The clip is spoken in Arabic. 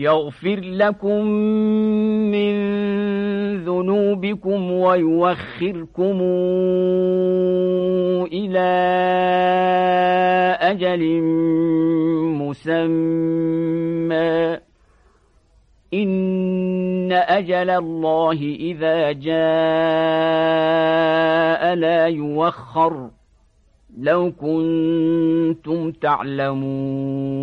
يغفر لكم من ذنوبكم ويوخركم إلى أجل مسمى. إن أجل الله إذا جاء لا يوخر لو كنتم تعلمون.